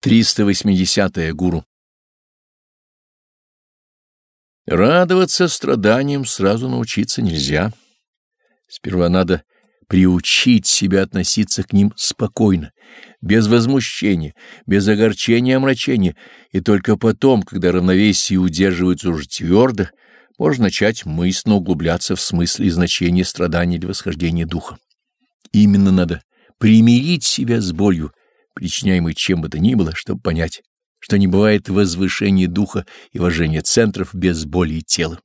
380. -е, гуру. Радоваться страданиям сразу научиться нельзя. Сперва надо приучить себя относиться к ним спокойно, без возмущения, без огорчения и омрачения, и только потом, когда равновесие удерживается уже твердо, можно начать мысленно углубляться в смысле и значение страданий для восхождения духа. Именно надо примирить себя с болью, причиняемый чем бы то ни было, чтобы понять, что не бывает возвышения духа и вожения центров без боли и тела.